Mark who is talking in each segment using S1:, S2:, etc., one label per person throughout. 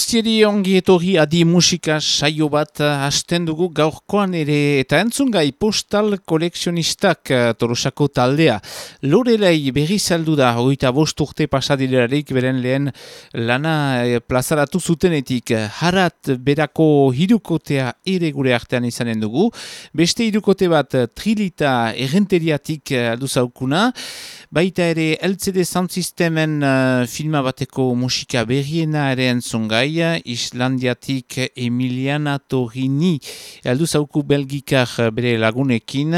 S1: Guztieri ongi etorri adi musika saio bat eh, hasten dugu gaurkoan ere eta entzun gai postal koleksionistak uh, torosako taldea. Lorelei berri saldu da, hogeita bost urte pasadilerarik beren lehen lana uh, plazaratu zutenetik. Harat berako hirukotea ere gure artean izanen dugu. Beste hirukote bat trilita errenteriatik alduzaukuna. Baita ere LCD Sound Systemen uh, filma bateko musika berriena ere entzun gai, Islandiatik Emiliana Torini, aldu zauku belgikar bere lagunekin,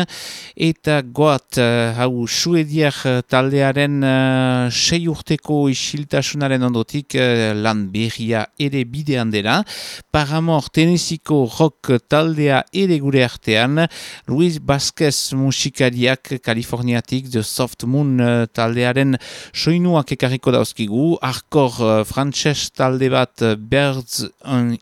S1: eta goat uh, hau suediak taldearen uh, sei urteko isiltasunaren ondotik uh, lan berria ere bidean dela, Paramor Tenesiko rock taldea ere gure artean, Luis Vasquez musikariak Kaliforniatik The Soft Moon taldearen soinuak ekarriko dauzkigu, arkor uh, frantses talde bat uh, Birds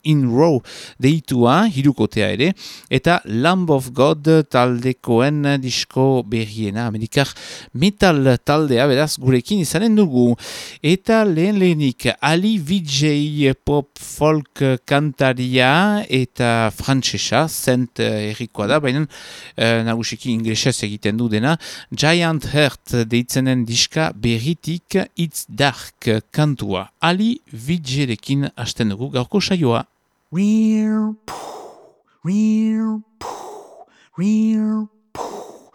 S1: in Row deitua, hirukotea ere, eta Lamb of God taldekoen disko berriena, amerikar metal taldea, beraz, gurekin izanen dugu. Eta lehen lehenik, Ali VJ pop folk kantaria eta frantsesa, zent errikoa da, baina uh, nagusiki inglesez egiten du dena, Giant Heart deitzen deitzenen diska berritik It's Dark kantua. Ali Vidjerekin hasten dugu gaurko saioa. Rear poo, rear poo, rear poo,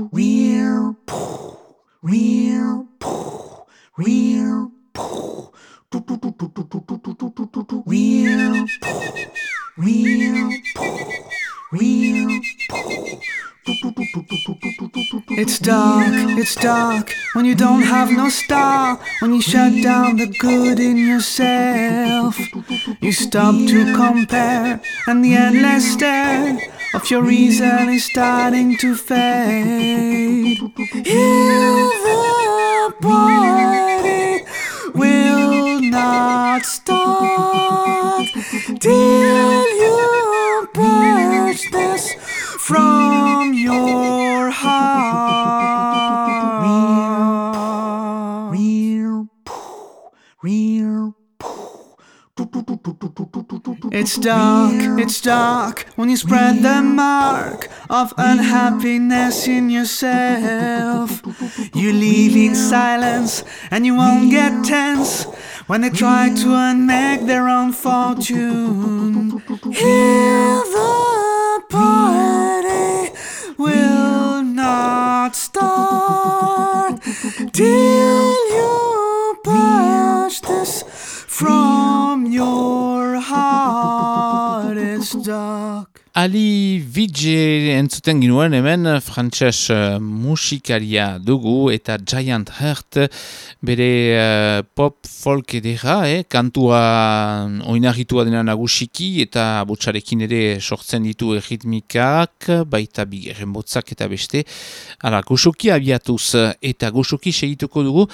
S1: rear poo, rear poo, rear poo, rear poo. It's dark, it's dark when you don't have no star, when you shut down the good in yourself. You stop to compare, and the endless stare of your reason is starting to fade. Here it's dark, it's dark when you spread the mark of unhappiness in yourself. You live in silence and you won't get tense when they try to unmake their own fortune. Hear Ali Vidje entzuten ginuen hemen frantses uh, musikaria dugu eta Giant Heart bere uh, pop folk edera, eh? kantua oinarritua dena nagusiki eta botxarekin ere sortzen ditu erritmikak, baita bigerren botzak eta beste. Hala, goxoki abiatuz eta goxoki segituko dugu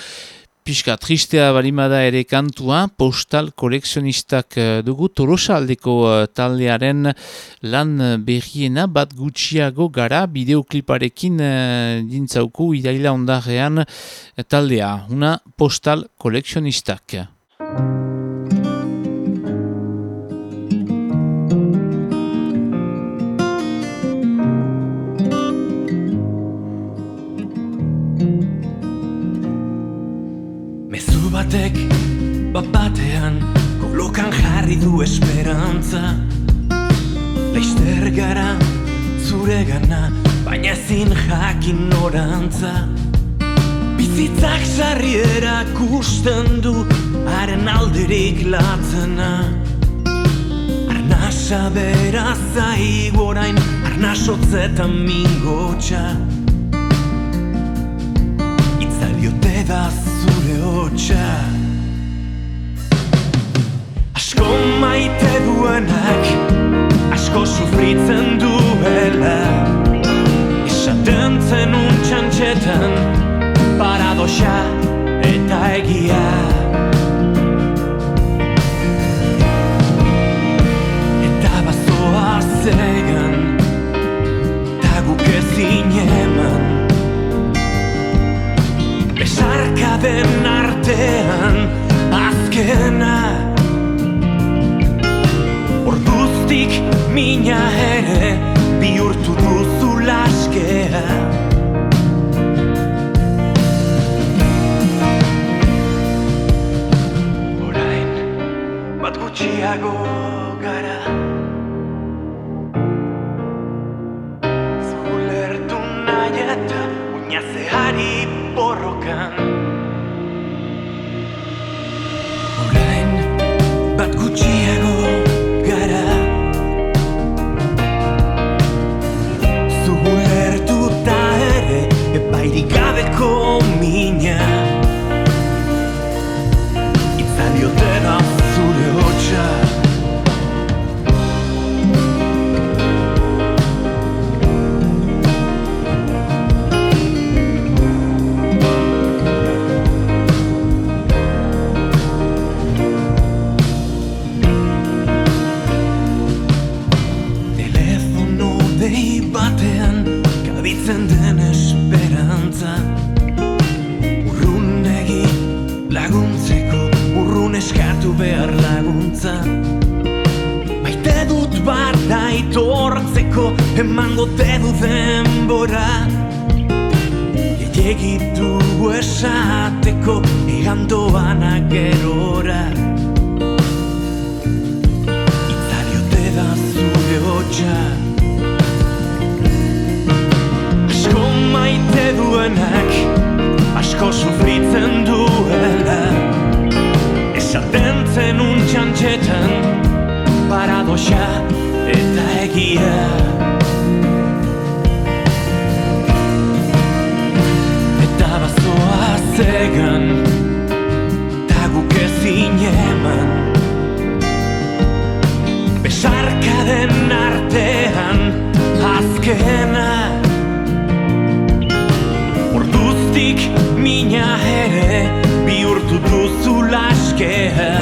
S1: Piska tristea balimada ere kantua, postal koleksionistak eh, dugu torosa aldeko uh, taldearen lan berriena bat gutxiago gara bideokliparekin uh, dintzauku idaila ondarean taldea, una postal koleksionistak.
S2: Batek batean kolokan jarri du esperantza. Leister gara zure gana baina ezin jakin norantza. Bizitzak sarri erakusten du haren alderik latzena. Arnasa bera zaigu orain arnasotzetan mingotxa da zure hotxa Asko maite duenak Asko sufritzen duela. Esaten zen untxantxetan Paradoxa eta egia. Eta bazoa zegan Taguk ezin eman Besarka den artean azkena. Orduztik mina ere bihurtu duzu laskea. Orain bat gutxiago gara broken. Laskea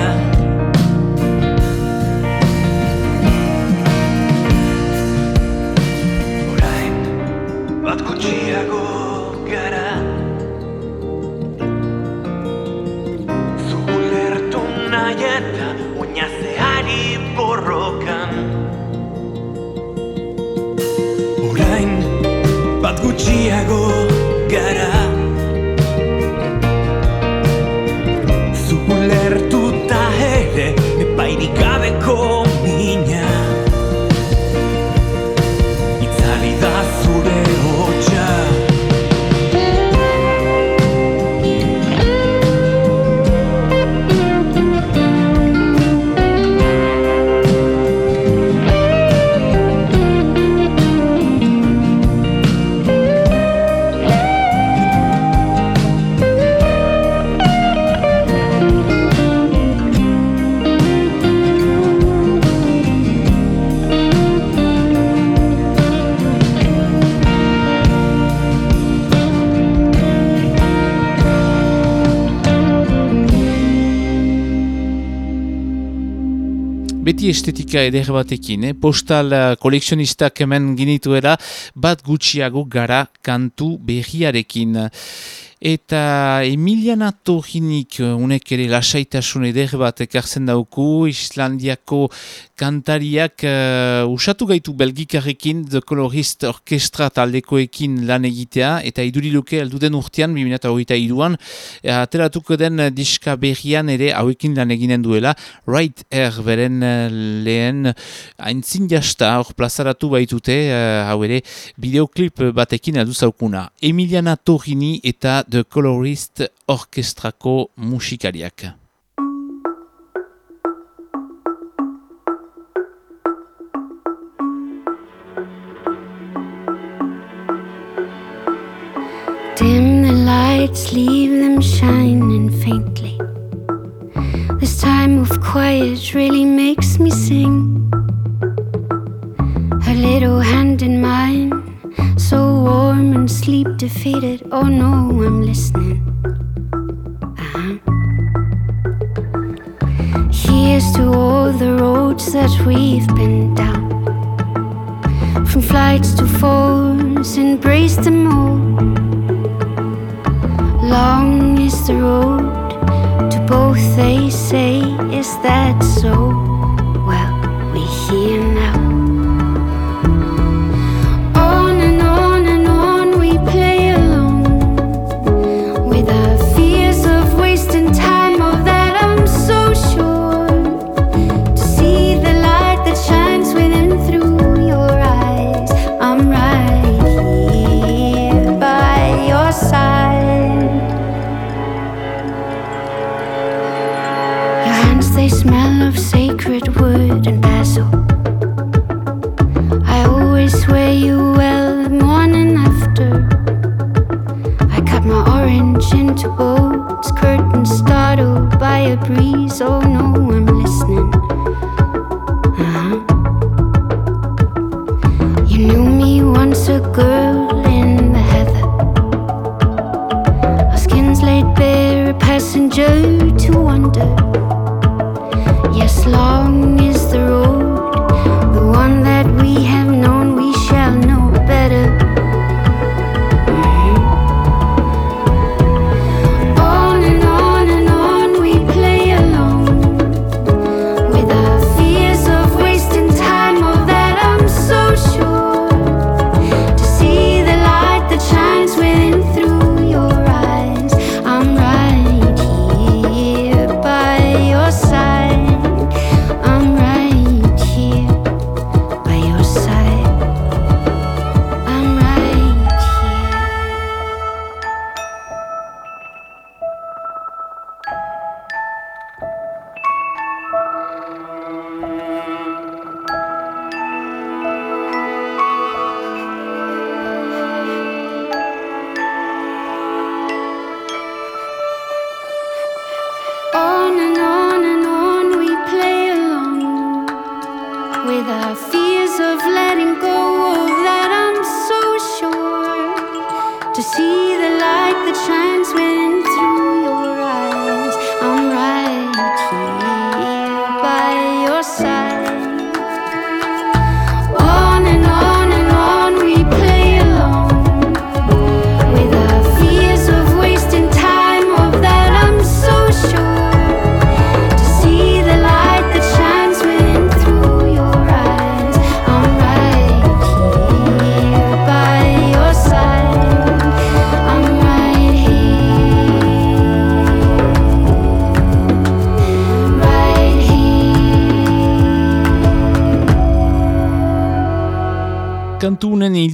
S1: Estetika eder batekin, eh? postal eh, koleksionistak hemen ginituela bat gutxiago gara kantu berriarekin. Eta Emiliana Torrinik unek ere lasaitasun eder bat ekartzen dauku, Islandiako kantariak uh, usatu gaitu belgikarrekin The Colorist Orkestra taldekoekin lan egitea, eta iduriluke alduden urtean, 2008 iruan, ateratuko den diska berrian ere hauekin lan eginen duela, Right Air beren lehen haintzin jasta hor plazaratu baitute, uh, hau ere bideoklip batekin aldu zaukuna. Emiliana Torrini eta The Colorist Orkestrako musikariak.
S3: Dim the lights, leave them shining faintly. This time of quiet really makes me sing. Her little hand in mine, and sleep defeated. Oh no, I'm listening. Uh-huh. Here's to all the roads that we've been down. From flights to falls, embrace them all. Long is the road to both, they say. Is that so? By a breeze. Oh no,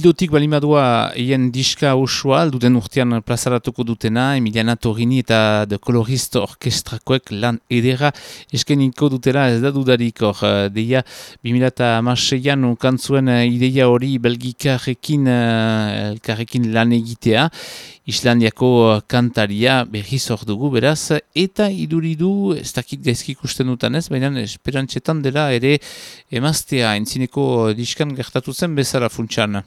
S1: Hildotik balimadua hien diska osoa, alduden urtean plazaratuko dutena, Emiliana Torrini eta The Colorist Orkestrakoek lan edera eskeniko dutela ez da dudarik hor. eh, Deia, 2006an kantzuen eh, ideia hori belgikarekin eh, elkarrekin lan egitea, Islandiako kantaria berriz hor dugu beraz, eta iduridu, ez dakit gaizki ikusten dutan ez, baina esperantxetan dela ere emaztea entzineko diskan gertatu zen bezala funtsan.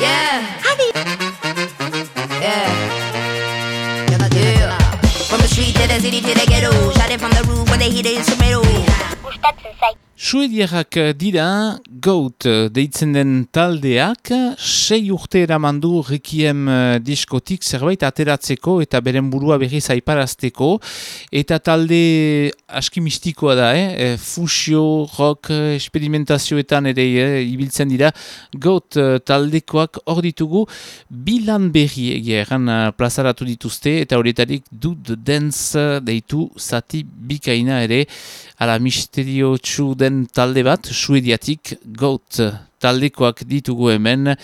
S4: Yeah. Yeah. From the street to the city to the ghetto. Shot it from the roof when they hit the instrumental.
S1: Suediarrak dira Goat deitzen den taldeak sei urte eramandu Requiem eh, diskotik zerbait ateratzeko eta beren burua berriz aiparazteko. Eta talde aski mistikoa da, eh? Fusio, rock, eh, experimentazioetan ere eh, ibiltzen dira. Goat eh, taldekoak hor ditugu bilan berri eh, plazaratu dituzte eta horietarik The Dance eh, deitu zati bikaina ere ala misterio txu den talde bat, suediatik Goat taldekoak ditugu hemen,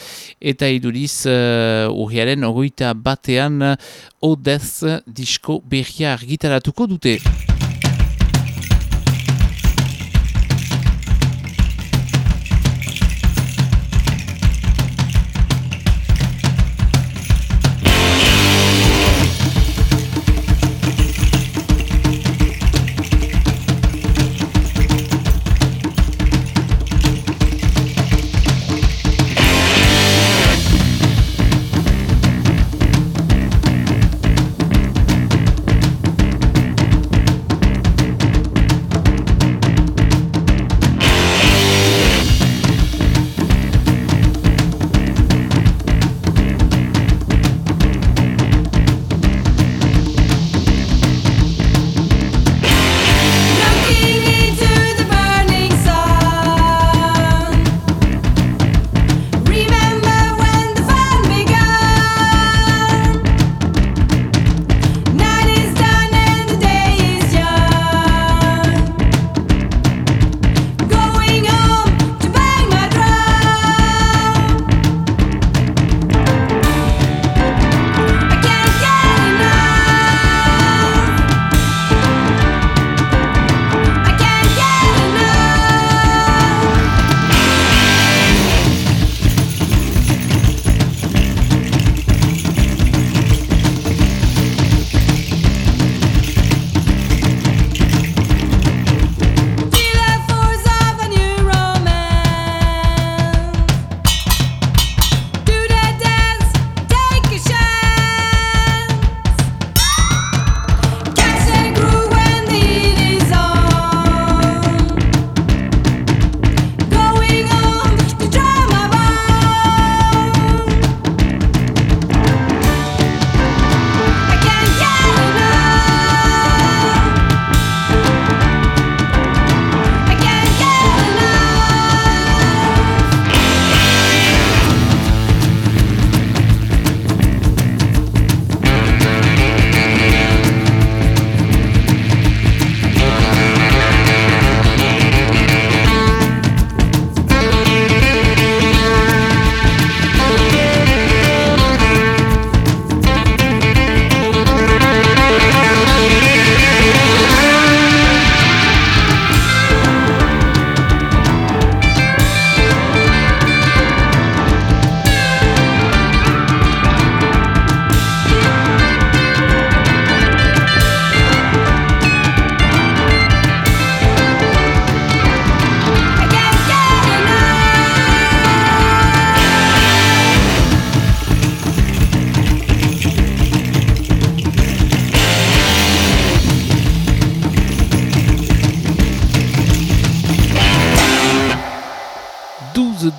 S1: eta iduriz uh, urriaren ogoita batean Odez disko berria argitaratuko dute.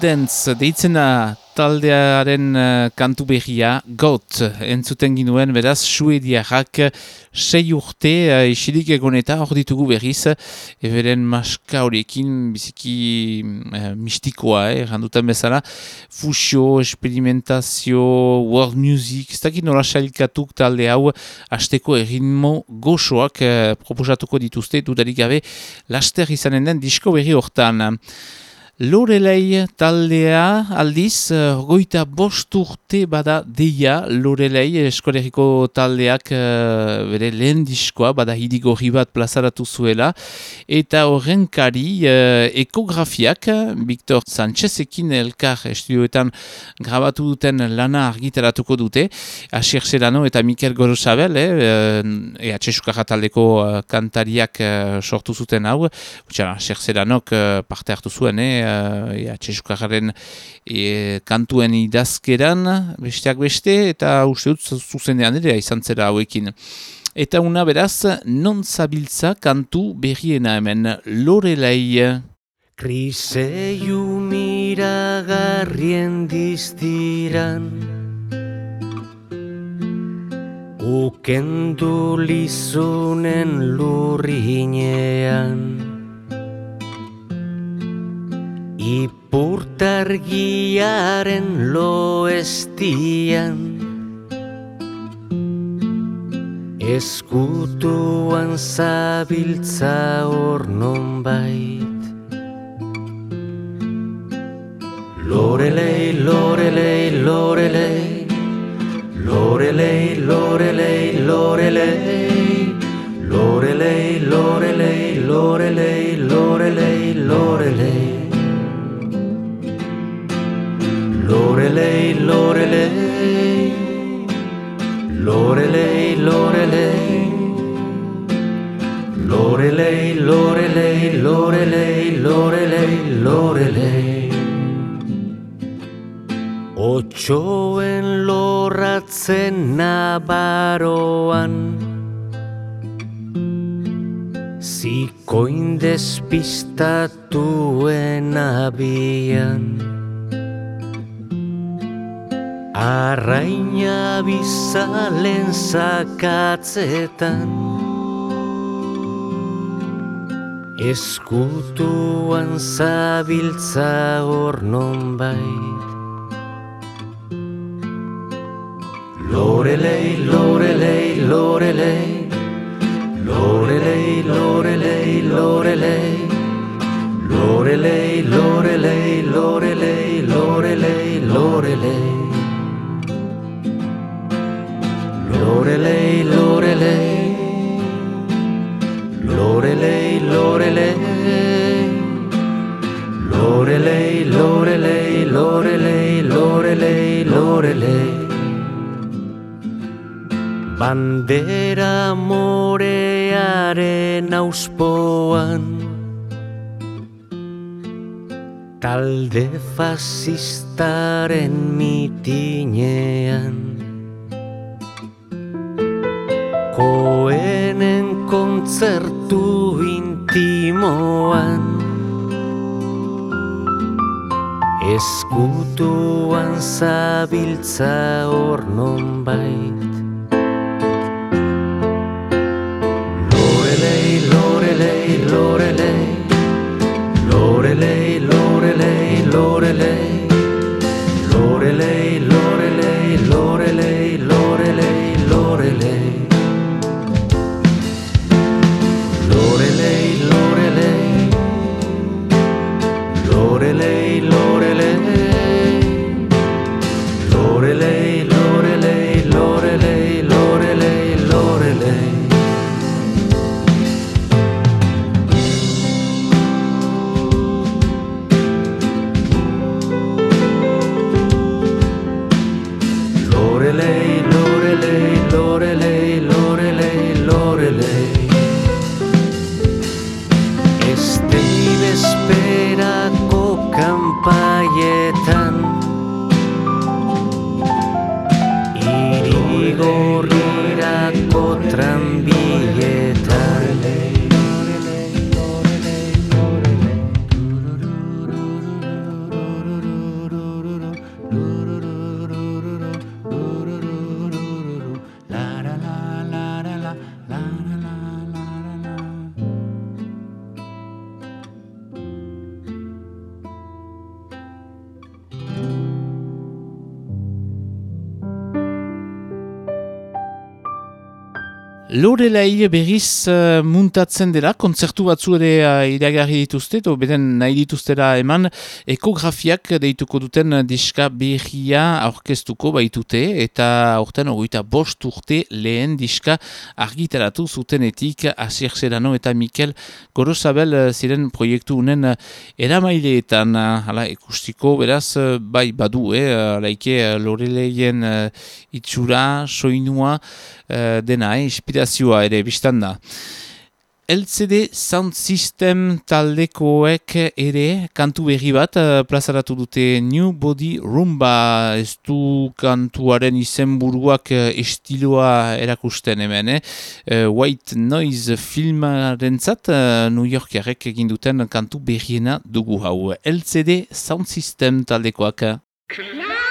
S1: Dance deitzena taldearen uh, kantu berria got entzuten ginuen beraz suediarrak sei urte uh, isilik egon eta hor ditugu berriz eberen maska horiekin biziki uh, mistikoa eh, randutan bezala. Fusio, experimentazio world music, ez dakit nola sailkatuk talde hau asteko erritmo goxoak uh, proposatuko dituzte dudarik gabe laster izanen den disko berri hortan Lorelei taldea aldiz, uh, goita bost urte bada deia Lorelei eskolegiko taldeak uh, bere lehen diskoa, bada hidigo bat plazaratu zuela, eta horren kari uh, ekografiak, Victor Sanchezekin elkar estudioetan grabatu duten lana argitaratuko dute, Asier Serano eta Mikel Gorosabel, eh, ea txesukarra taldeko uh, kantariak sortu zuten hau, Asier Seranok parte hartu zuen, eh, uh, e, kantuen idazkeran, besteak beste, eta uste dut zuzenean ere izan zera hauekin. Eta una beraz, non zabiltza kantu berriena hemen Lorelei.
S5: Kriseiu miragarrien diztiran Ukendu lizunen lurrinean Ipurtargiaren loestian Eskutuan zabiltza hor non bait Lorelei, lorelei, lorelei Lorelei, lorelei, lorelei Lorelei, lorelei, lorelei, lorelei, lorelei Lorelei, Lorelei, Lorelei, Lorelei, Lorelei, Lorelei, Lorelei, Lorelei, Lorelei. Otxoen lorratzen nabaroan Zikoin despistatuen abian Arraina bizalen zakatzetan Eskutuan zabiltza hor non bait Lorelei, lorelei, lorelei Lorelei, lorelei, lorelei Lorelei, lorelei, lorelei, lorelei, lorelei Lorelei, Bandera morearen auspoan Talde fasistaren mitinean Koenen kontzertu intimoan Eskutuan zabiltza hor non lorelei, lorelei Lorelei, lorelei, lorelei Lorelei
S1: berriz uh, muntatzen dela, kontzertu batzu ere uh, iragarri dituzte, edo beden nahi dituztera eman, ekografiak deituko duten diska berria aurkeztuko baitute, eta aurten ogoita bost urte lehen diska argitaratu zutenetik Asier Serano eta Mikel Gorosabel uh, ziren proiektu unen eramaileetan, hala, ikustiko, beraz, bai badu, eh, alaike uh, Loreleien uh, itxura, soinua, uh, dena, eh, inspirazioa ere biztan da. LCD Sound System taldekoek ere kantu berri bat uh, plazaratu dute New Body Rumba ez du kantuaren izenburuak uh, estiloa erakusten hemen eh? uh, White Noise filmaren zat New Yorkerek egin duten kantu berriena dugu hau LCD Sound System taldekoak
S6: Hundreds,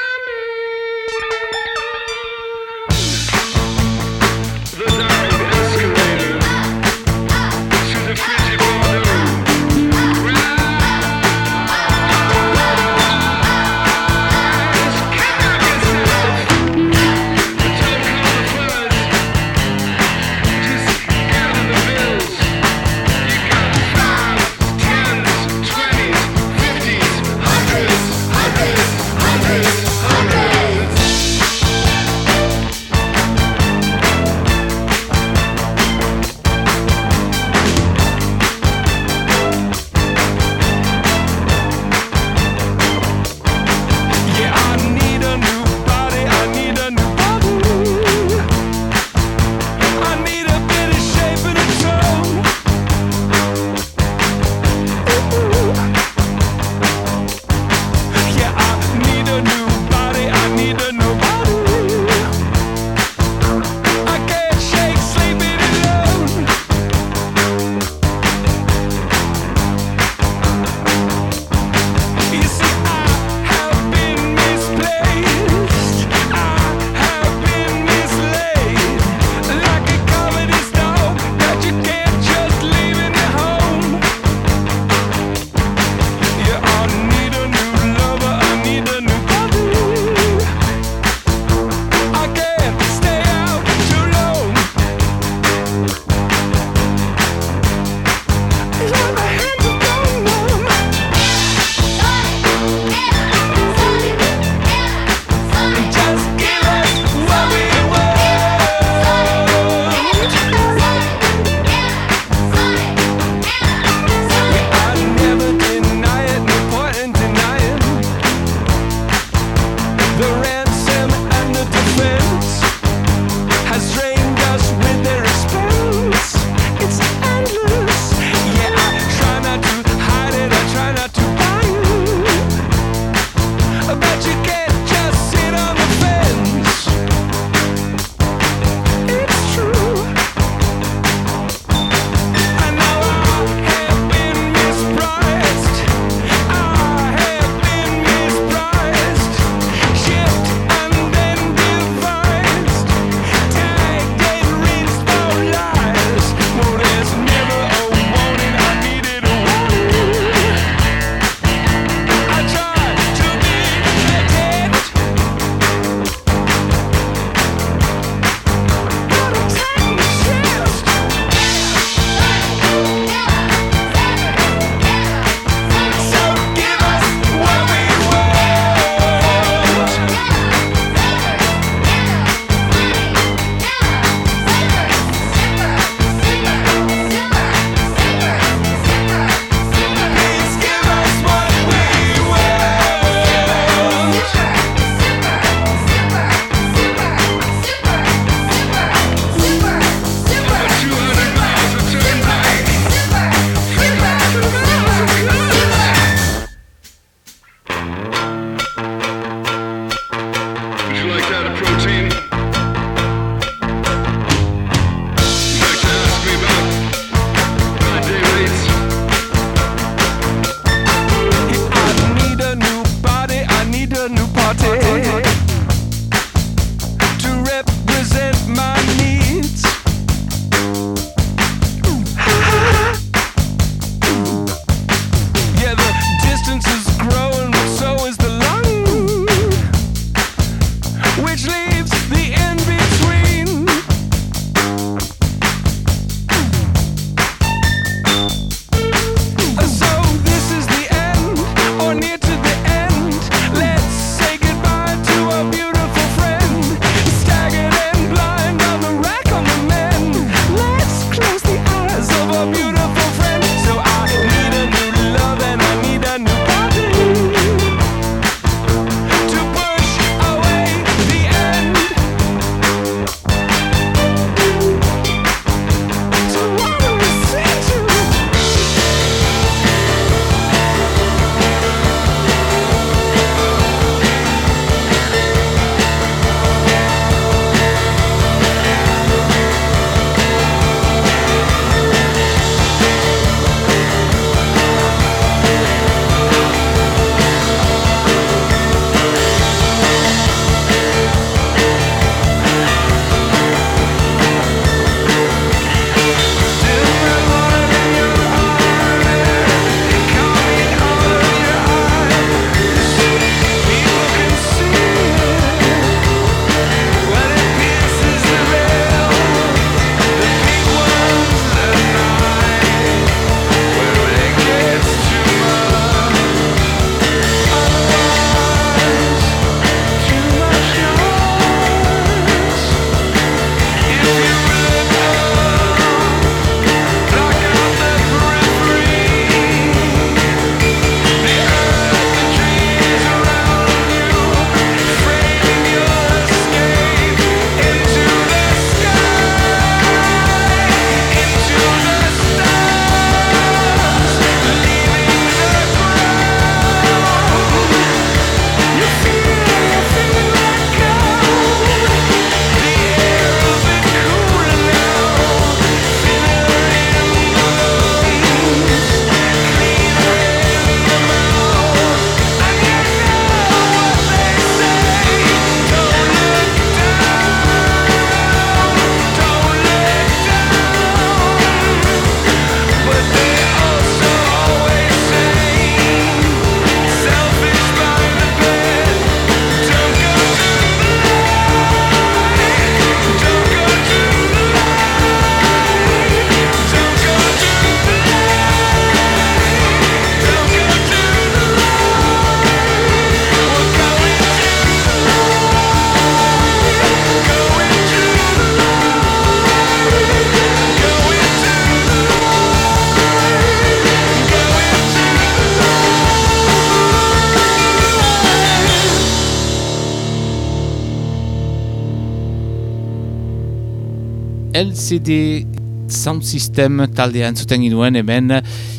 S7: LCD Sound System taldea entzuten ginuen hemen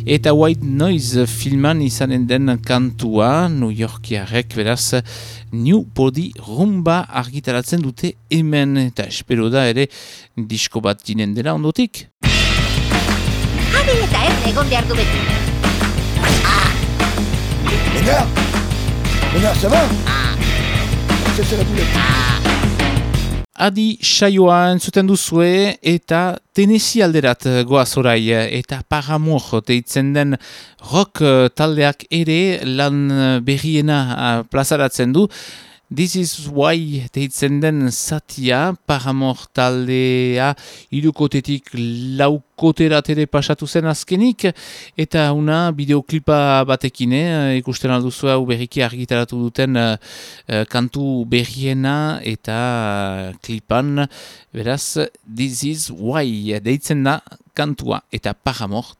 S7: eta White Noise filman izanen den kantua New Yorkiarek beraz New Body Rumba argitaratzen dute hemen eta espero da ere disko bat dinen dela ondotik.
S8: Jabil eta erne egon behar du beti.
S1: Venga Venga, ça va Ça, c'est la boulette.
S7: Adi saioa entzuten duzue eta Tennessee alderat eh, goaz orai eh, eta Paramore deitzen den rock eh, taldeak ere lan berriena plazaratzen du. This is why deitzen den satia Paramore taldea irukotetik laukoterat ere pasatu zen azkenik. Eta una bideoklipa batekin eh, ikusten alduzu hau berriki argitaratu duten uh, kantu berriena eta uh, klipan. Beraz This is why deitzen da kantua eta Paramore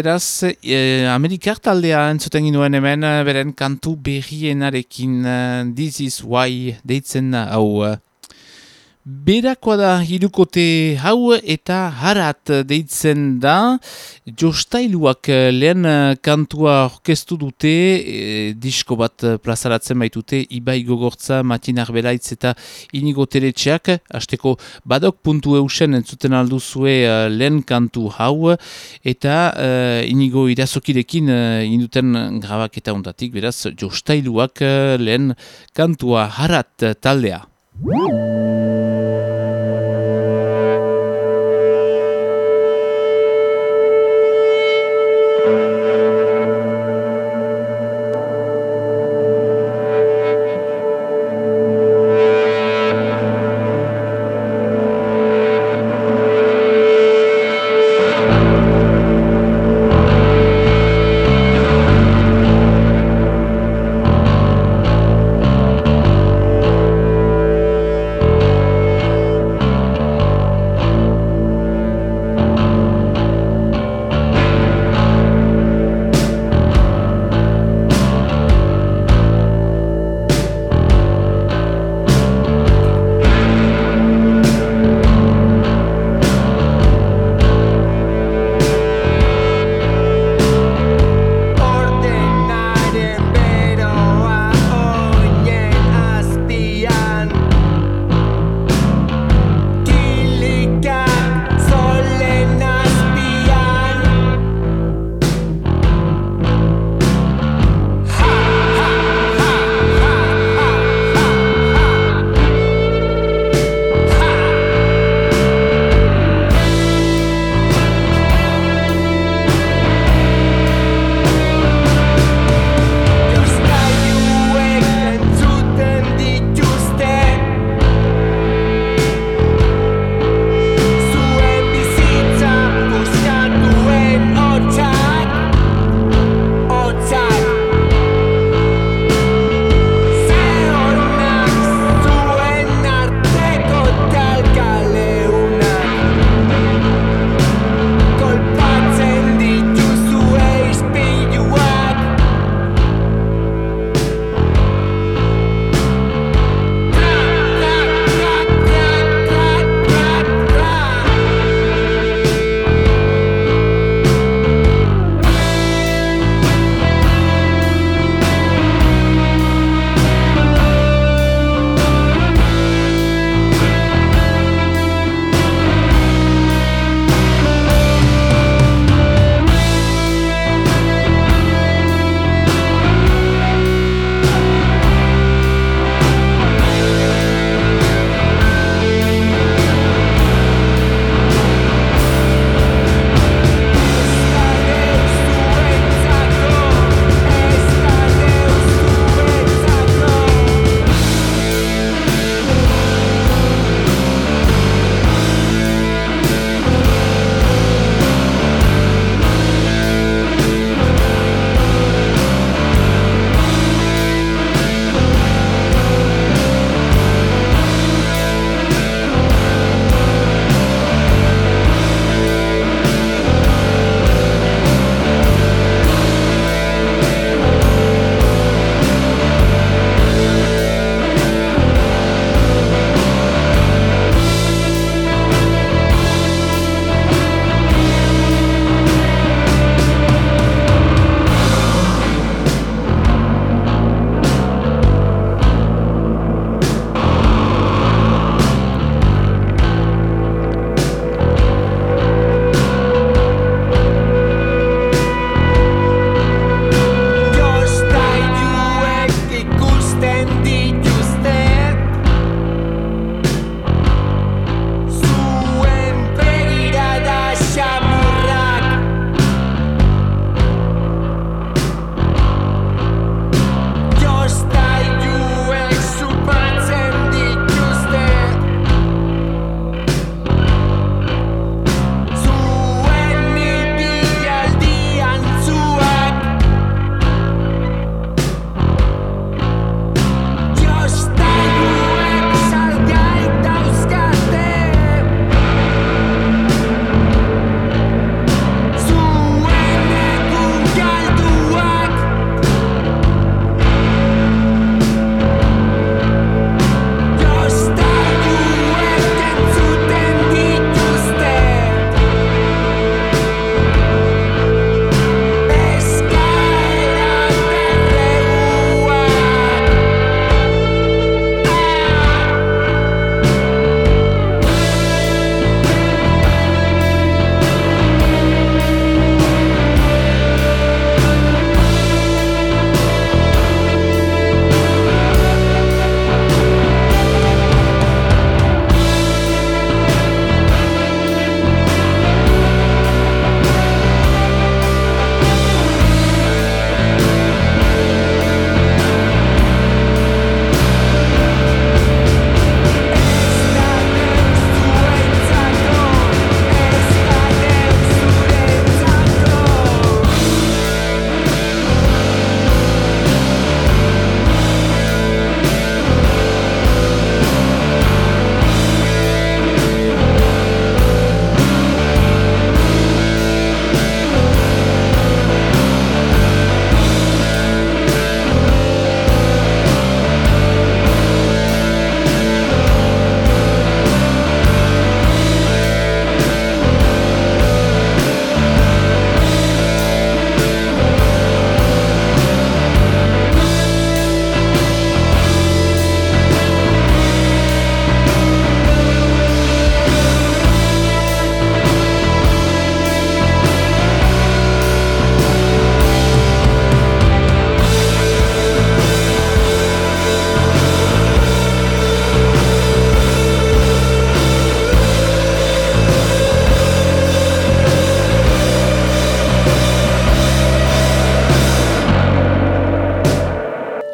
S7: beraz eh, Amerikar taldea entzuten ginuen hemen eh, beren kantu berrienarekin eh, This is why deitzen hau eh,
S1: Berakoa da hirukote hau eta harat deitzen da. Jostailuak eh, lehen eh, kantua orkestu dute e, disko bat plazaratzen baitute Ibai Gogortza, Matinar Belaitz eta Inigo Teletxeak hasteko badok puntu eusen entzuten alduzue lehen kantu hau eta uh, Inigo irazokirekin uh, induten grabak eta ondatik. Beraz jostailuak lehen kantua harat taldea.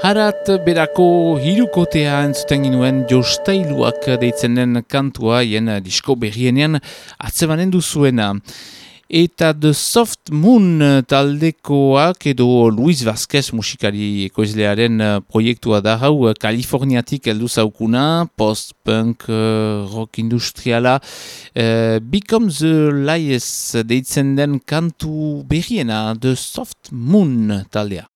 S1: Harat berako hirukotea entzuten ginuen jostailuak deitzen den kantua jen disko berrienean atzebanen duzuena. Eta The Soft Moon taldekoak edo Luis Vazquez musikari ekoizlearen eh, proiektua da hau Kaliforniatik heldu zaukuna, post-punk, rock industriala, uh, Become the Lies deitzen den kantu berriena The Soft Moon taldea.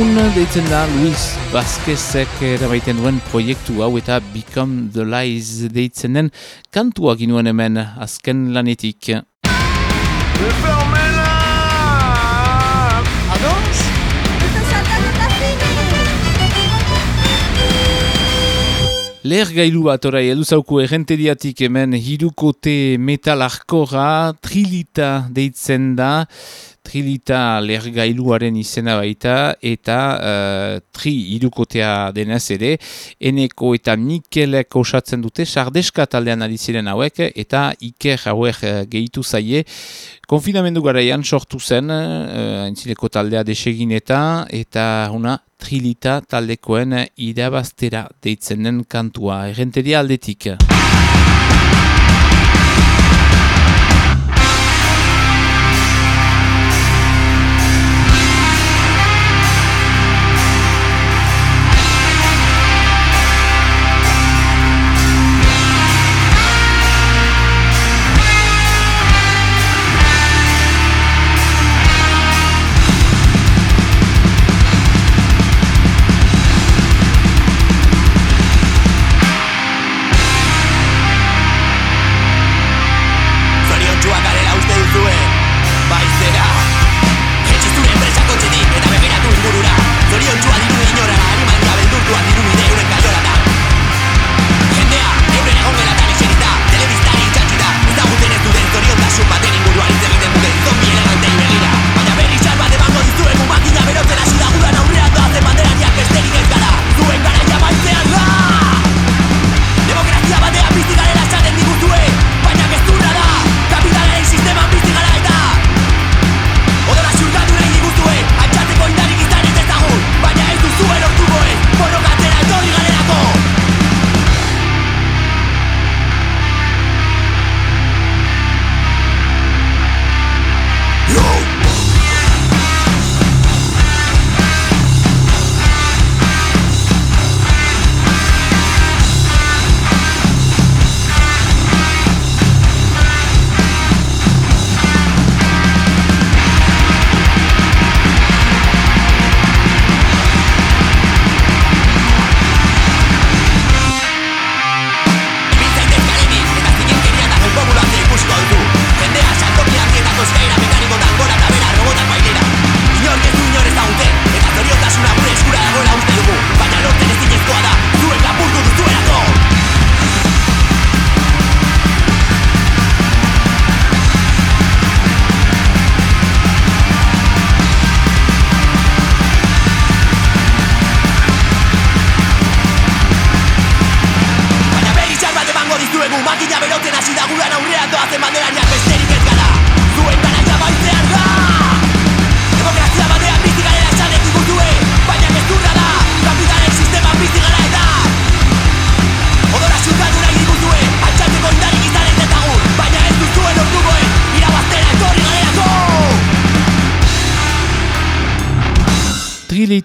S1: Moon deitzen da Luis Vazquezek erabaiten duen proiektu hau eta Become the Lies deitzen den kantua ginuen hemen azken lanetik. Leher gailu bat orai, edu zauku errenteriatik hemen hirukote metal arkora, trilita deitzen da, trilita leher gailuaren izena baita, eta uh, tri hirukotea denez ere, eneko eta Mikelek osatzen dute, sardeska taldean ari ziren hauek, eta iker hauek eh, gehitu zaie, konfinamendu garaian sortu zen, uh, taldea desegin eta, eta una trilita taldekoen irabaztera deitzen den kantua. Errenteria aldetik.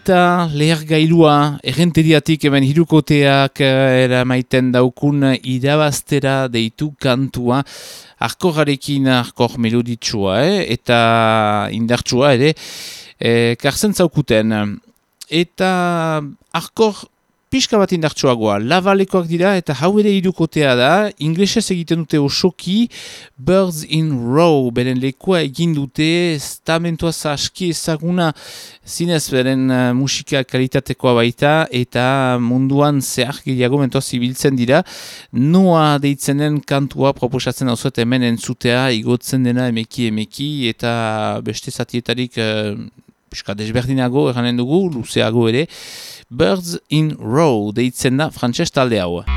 S1: Urrilita lehergailua errenteriatik hemen hirukoteak eh, eramaiten daukun irabaztera deitu kantua arkorarekin arkor meloditsua eh? eta indartsua ere eh, karzen zaukuten. Eta arkor pixka bat indartsuagoa, lavalekoak dira eta hau ere irukotea da, inglesez egiten dute osoki Birds in Row, beren lekoa egin dute, estamentoa aski ezaguna. Zinez beren uh, musika kalitatekoa baita eta munduan zehar gehiago mentoa zibiltzen dira, noa deitzenen kantua proposatzen hau hemen entzutea, igotzen dena emeki emeki eta beste zatietarik uh, pixka desberdinago eranen dugu, luzeago ere, Birds in Row deitzen da frantses talde hau.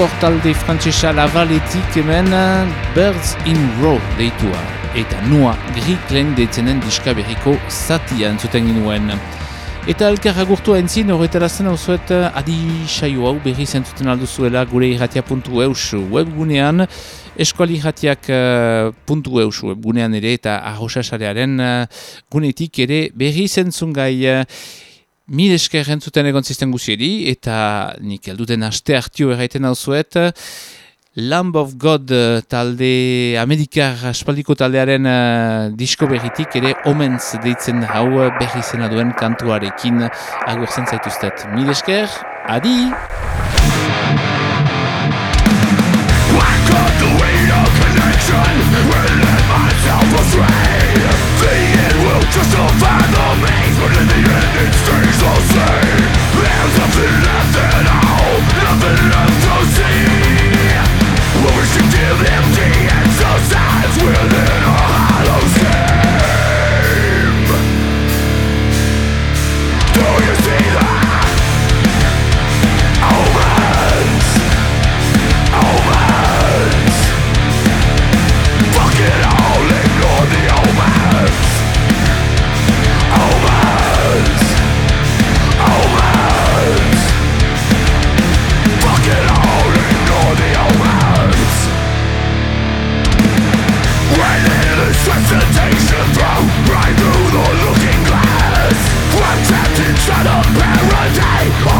S1: Arkor talde frantsesa lavaletik hemen Birds in Row deitua. Eta nua lehen detzenen diska berriko zatia entzuten ginuen. Eta elkar agurtu entzin horretarazten hau zuet adi saio hau berri zentzuten alduzuela gure irratia.eus webgunean eskuali irratiak uh, webgunean ere eta arrosasarearen uh, gunetik ere berri zentzun gai uh, Mil esker entzuten egon zisten guzieri, eta nik elduten aste hartio erraiten hau zuet, Lamb of God eh, talde, Amerikar aspaldiko taldearen uh, disko berritik ere Omens deitzen hau eh, berri zena duen kantuarekin agurtzen zaituztet. Mil esker, adi!
S4: Just to find the means But in the end it stays the same There's nothing left at all Nothing left to see empty and so sad Within a hollow cell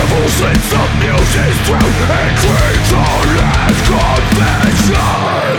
S4: Adi eta ertza egon behar du beti.